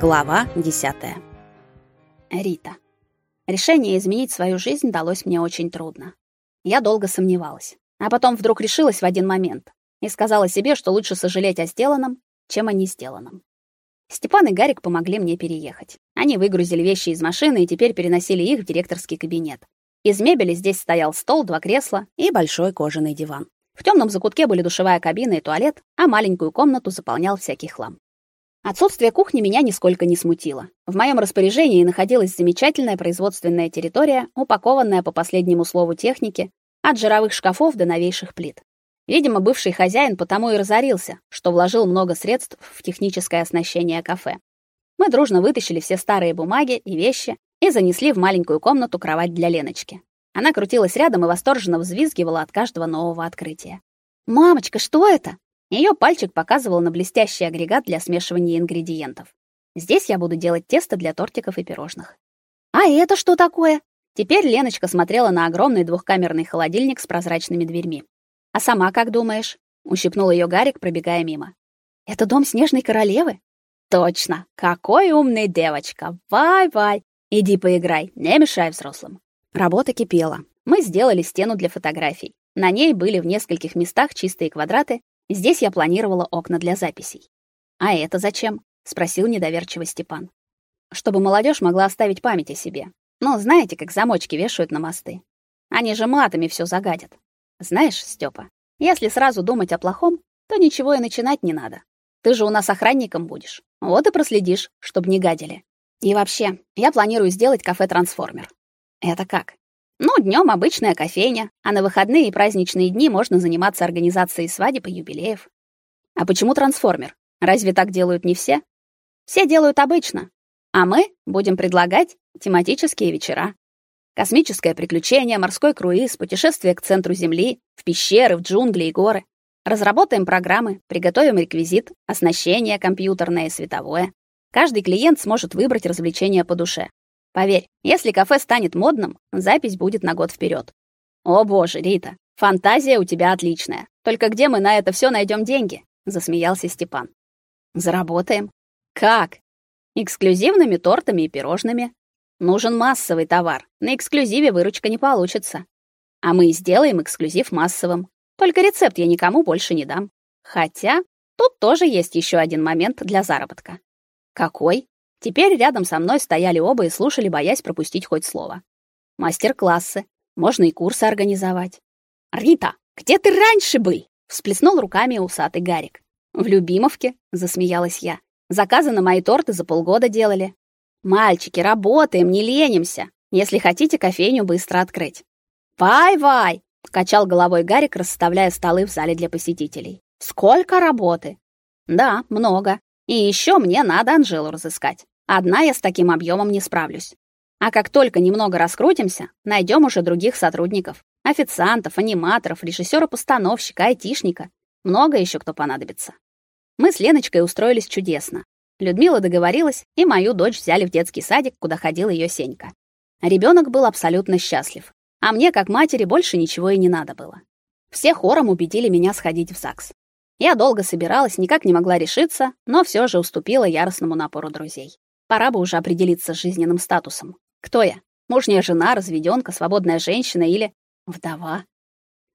Глава 10. Рита. Решение изменить свою жизнь далось мне очень трудно. Я долго сомневалась, а потом вдруг решилась в один момент и сказала себе, что лучше сожалеть о сделанном, чем о не сделанном. Степан и Гарик помогли мне переехать. Они выгрузили вещи из машины и теперь переносили их в директорский кабинет. Из мебели здесь стоял стол, два кресла и большой кожаный диван. В темном закутке были душевая кабина и туалет, а маленькую комнату заполнял всякий хлам. Отсутствие кухни меня нисколько не смутило. В моем распоряжении находилась замечательная производственная территория, упакованная по последнему слову техники, от жировых шкафов до новейших плит. Видимо, бывший хозяин потому и разорился, что вложил много средств в техническое оснащение кафе. Мы дружно вытащили все старые бумаги и вещи и занесли в маленькую комнату кровать для Леночки. Она крутилась рядом и восторженно взвизгивала от каждого нового открытия. «Мамочка, что это?» Ее пальчик показывал на блестящий агрегат для смешивания ингредиентов. Здесь я буду делать тесто для тортиков и пирожных. А это что такое? Теперь Леночка смотрела на огромный двухкамерный холодильник с прозрачными дверьми. А сама как думаешь? ущипнул ее Гарик, пробегая мимо. Это дом снежной королевы? Точно. Какой умный девочка. Вай-вай. Иди поиграй, не мешай взрослым. Работа кипела. Мы сделали стену для фотографий. На ней были в нескольких местах чистые квадраты, Здесь я планировала окна для записей. А это зачем? спросил недоверчиво Степан. Чтобы молодежь могла оставить память о себе. Ну, знаете, как замочки вешают на мосты. Они же матами все загадят. Знаешь, Степа, если сразу думать о плохом, то ничего и начинать не надо. Ты же у нас охранником будешь. Вот и проследишь, чтобы не гадили. И вообще, я планирую сделать кафе-трансформер. Это как? Ну, днем обычная кофейня, а на выходные и праздничные дни можно заниматься организацией свадеб и юбилеев. А почему трансформер? Разве так делают не все? Все делают обычно. А мы будем предлагать тематические вечера. Космическое приключение, морской круиз, путешествие к центру Земли, в пещеры, в джунгли и горы. Разработаем программы, приготовим реквизит, оснащение компьютерное и световое. Каждый клиент сможет выбрать развлечение по душе. Поверь, если кафе станет модным, запись будет на год вперед. О боже, Рита, фантазия у тебя отличная. Только где мы на это все найдем деньги? засмеялся Степан. Заработаем. Как? Эксклюзивными тортами и пирожными. Нужен массовый товар. На эксклюзиве выручка не получится. А мы сделаем эксклюзив массовым. Только рецепт я никому больше не дам. Хотя тут тоже есть еще один момент для заработка. Какой? Теперь рядом со мной стояли оба и слушали, боясь пропустить хоть слово. Мастер-классы, можно и курсы организовать. Рита, где ты раньше был? всплеснул руками усатый Гарик. В Любимовке, засмеялась я. Заказы на мои торты за полгода делали. Мальчики, работаем, не ленимся. Если хотите кофейню быстро открыть. Вай-вай, качал головой Гарик, расставляя столы в зале для посетителей. Сколько работы? Да, много. И еще мне надо Анжелу разыскать. Одна я с таким объемом не справлюсь. А как только немного раскрутимся, найдем уже других сотрудников: официантов, аниматоров, режиссера-постановщика, айтишника. Много еще кто понадобится. Мы с Леночкой устроились чудесно. Людмила договорилась, и мою дочь взяли в детский садик, куда ходил ее Сенька. Ребенок был абсолютно счастлив, а мне, как матери, больше ничего и не надо было. Все хором убедили меня сходить в ЗАГС. Я долго собиралась, никак не могла решиться, но все же уступила яростному напору друзей. Пора бы уже определиться с жизненным статусом. Кто я? Мужняя жена, разведёнка, свободная женщина или вдова?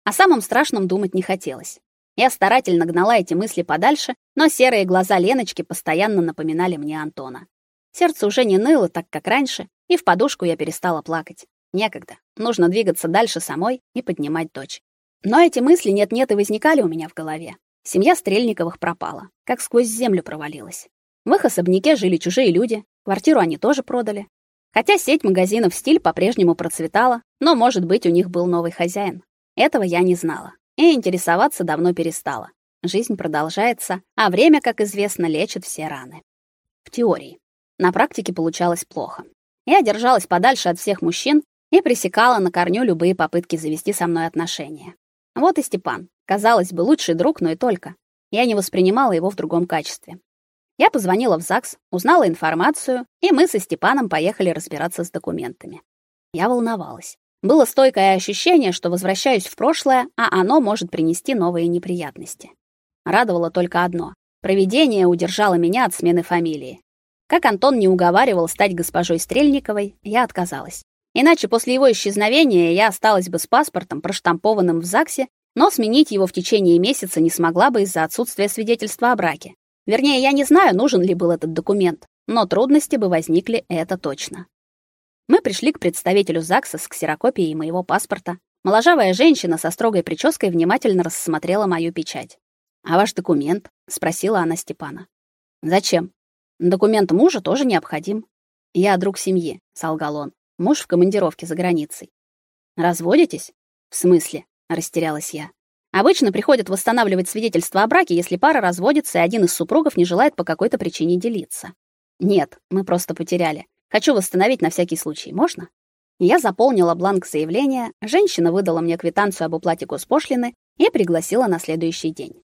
О самом страшном думать не хотелось. Я старательно гнала эти мысли подальше, но серые глаза Леночки постоянно напоминали мне Антона. Сердце уже не ныло так, как раньше, и в подушку я перестала плакать. Некогда. Нужно двигаться дальше самой и поднимать дочь. Но эти мысли нет-нет и возникали у меня в голове. Семья Стрельниковых пропала, как сквозь землю провалилась. В их особняке жили чужие люди, квартиру они тоже продали. Хотя сеть магазинов «Стиль» по-прежнему процветала, но, может быть, у них был новый хозяин. Этого я не знала и интересоваться давно перестала. Жизнь продолжается, а время, как известно, лечит все раны. В теории. На практике получалось плохо. Я держалась подальше от всех мужчин и пресекала на корню любые попытки завести со мной отношения. Вот и Степан. Казалось бы, лучший друг, но и только. Я не воспринимала его в другом качестве. Я позвонила в ЗАГС, узнала информацию, и мы со Степаном поехали разбираться с документами. Я волновалась. Было стойкое ощущение, что возвращаюсь в прошлое, а оно может принести новые неприятности. Радовало только одно: провидение удержало меня от смены фамилии. Как Антон не уговаривал стать госпожой Стрельниковой, я отказалась. Иначе после его исчезновения я осталась бы с паспортом, проштампованным в ЗАГСе, но сменить его в течение месяца не смогла бы из-за отсутствия свидетельства о браке. Вернее, я не знаю, нужен ли был этот документ, но трудности бы возникли, это точно. Мы пришли к представителю ЗАГСа с ксерокопией моего паспорта. Моложавая женщина со строгой прической внимательно рассмотрела мою печать. «А ваш документ?» — спросила она Степана. «Зачем?» Документ мужа тоже необходим. Я друг семьи, солгал он. Муж в командировке за границей. Разводитесь? В смысле? растерялась я. Обычно приходят восстанавливать свидетельство о браке, если пара разводится, и один из супругов не желает по какой-то причине делиться. Нет, мы просто потеряли. Хочу восстановить на всякий случай. Можно? Я заполнила бланк заявления, женщина выдала мне квитанцию об уплате госпошлины и пригласила на следующий день.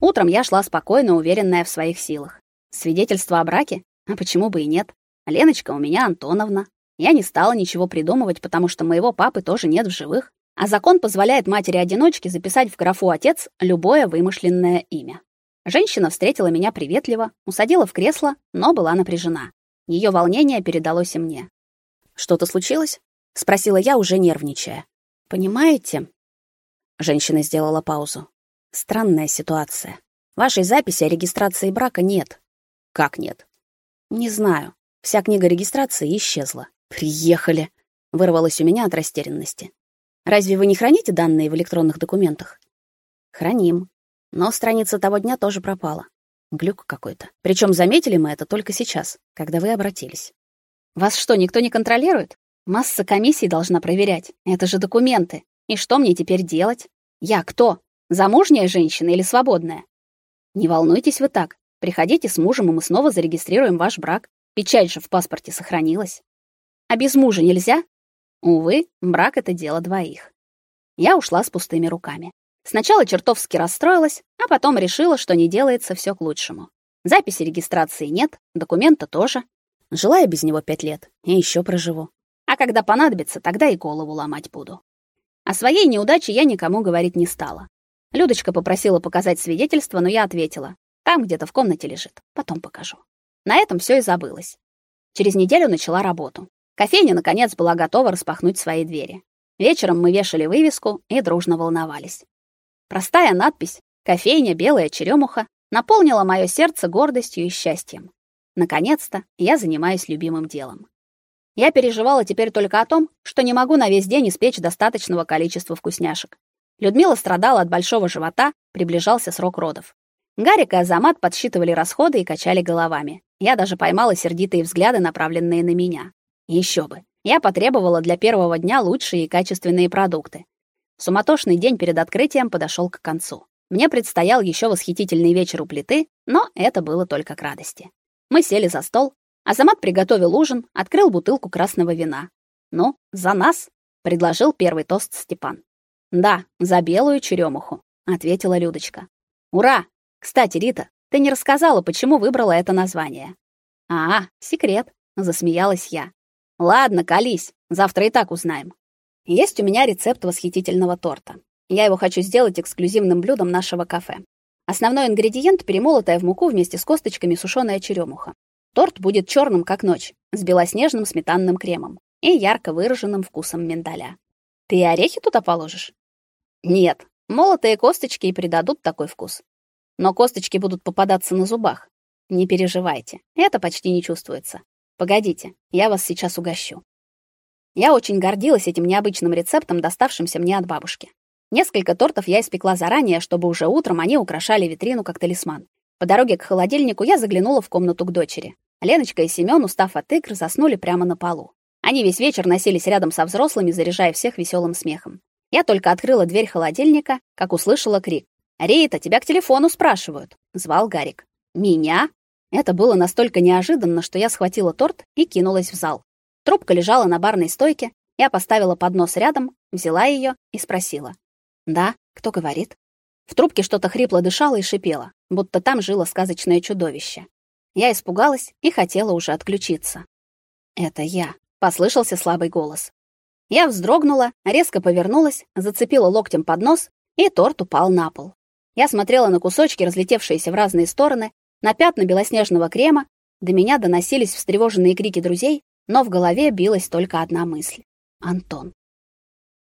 Утром я шла спокойно, уверенная в своих силах. Свидетельство о браке? А почему бы и нет? Леночка у меня Антоновна. Я не стала ничего придумывать, потому что моего папы тоже нет в живых, а закон позволяет матери-одиночке записать в графу отец любое вымышленное имя. Женщина встретила меня приветливо, усадила в кресло, но была напряжена. Ее волнение передалось и мне. Что-то случилось? спросила я, уже нервничая. Понимаете? Женщина сделала паузу. Странная ситуация. Вашей записи о регистрации брака нет. Как нет? Не знаю. Вся книга регистрации исчезла. Приехали, вырвалось у меня от растерянности. Разве вы не храните данные в электронных документах? Храним. Но страница того дня тоже пропала. Глюк какой-то. Причем заметили мы это только сейчас, когда вы обратились. Вас что, никто не контролирует? Масса комиссий должна проверять. Это же документы. И что мне теперь делать? Я кто? Замужняя женщина или свободная? Не волнуйтесь вы так. Приходите с мужем, и мы снова зарегистрируем ваш брак. Печать же в паспорте сохранилась. А без мужа нельзя? Увы, брак это дело двоих. Я ушла с пустыми руками. Сначала чертовски расстроилась, а потом решила, что не делается все к лучшему. Записи регистрации нет, документа тоже. Жила я без него пять лет и еще проживу. А когда понадобится, тогда и голову ломать буду. О своей неудаче я никому говорить не стала. Людочка попросила показать свидетельство, но я ответила: там где-то в комнате лежит. Потом покажу. На этом все и забылось. Через неделю начала работу. Кофейня наконец была готова распахнуть свои двери. Вечером мы вешали вывеску и дружно волновались. Простая надпись «Кофейня белая черемуха» наполнила мое сердце гордостью и счастьем. Наконец-то я занимаюсь любимым делом. Я переживала теперь только о том, что не могу на весь день испечь достаточного количества вкусняшек. Людмила страдала от большого живота, приближался срок родов. Гарик и Азамат подсчитывали расходы и качали головами. Я даже поймала сердитые взгляды, направленные на меня. Еще бы. Я потребовала для первого дня лучшие и качественные продукты. Суматошный день перед открытием подошел к концу. Мне предстоял еще восхитительный вечер у плиты, но это было только к радости. Мы сели за стол. Азамат приготовил ужин, открыл бутылку красного вина. "Ну, за нас", предложил первый тост Степан. "Да, за белую черемуху", ответила Людочка. "Ура!" Кстати, Рита, ты не рассказала, почему выбрала это название. А, секрет, засмеялась я. Ладно, колись, завтра и так узнаем. Есть у меня рецепт восхитительного торта. Я его хочу сделать эксклюзивным блюдом нашего кафе. Основной ингредиент перемолотая в муку вместе с косточками сушеная черемуха. Торт будет черным, как ночь, с белоснежным сметанным кремом и ярко выраженным вкусом миндаля. Ты орехи туда положишь? Нет, молотые косточки и придадут такой вкус но косточки будут попадаться на зубах. Не переживайте, это почти не чувствуется. Погодите, я вас сейчас угощу. Я очень гордилась этим необычным рецептом, доставшимся мне от бабушки. Несколько тортов я испекла заранее, чтобы уже утром они украшали витрину как талисман. По дороге к холодильнику я заглянула в комнату к дочери. Леночка и Семён, устав от игр, заснули прямо на полу. Они весь вечер носились рядом со взрослыми, заряжая всех веселым смехом. Я только открыла дверь холодильника, как услышала крик: «Рита, тебя к телефону спрашивают», — звал Гарик. «Меня?» Это было настолько неожиданно, что я схватила торт и кинулась в зал. Трубка лежала на барной стойке, я поставила поднос рядом, взяла ее и спросила. «Да, кто говорит?» В трубке что-то хрипло дышало и шипело, будто там жило сказочное чудовище. Я испугалась и хотела уже отключиться. «Это я», — послышался слабый голос. Я вздрогнула, резко повернулась, зацепила локтем поднос, и торт упал на пол. Я смотрела на кусочки, разлетевшиеся в разные стороны, на пятна белоснежного крема, До меня доносились встревоженные крики друзей, но в голове билась только одна мысль: Антон.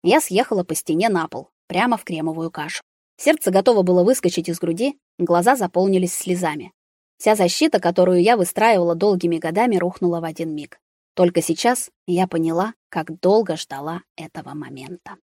Я съехала по стене на пол, прямо в кремовую кашу. Сердце готово было выскочить из груди, глаза заполнились слезами. Вся защита, которую я выстраивала долгими годами, рухнула в один миг. Только сейчас я поняла, как долго ждала этого момента.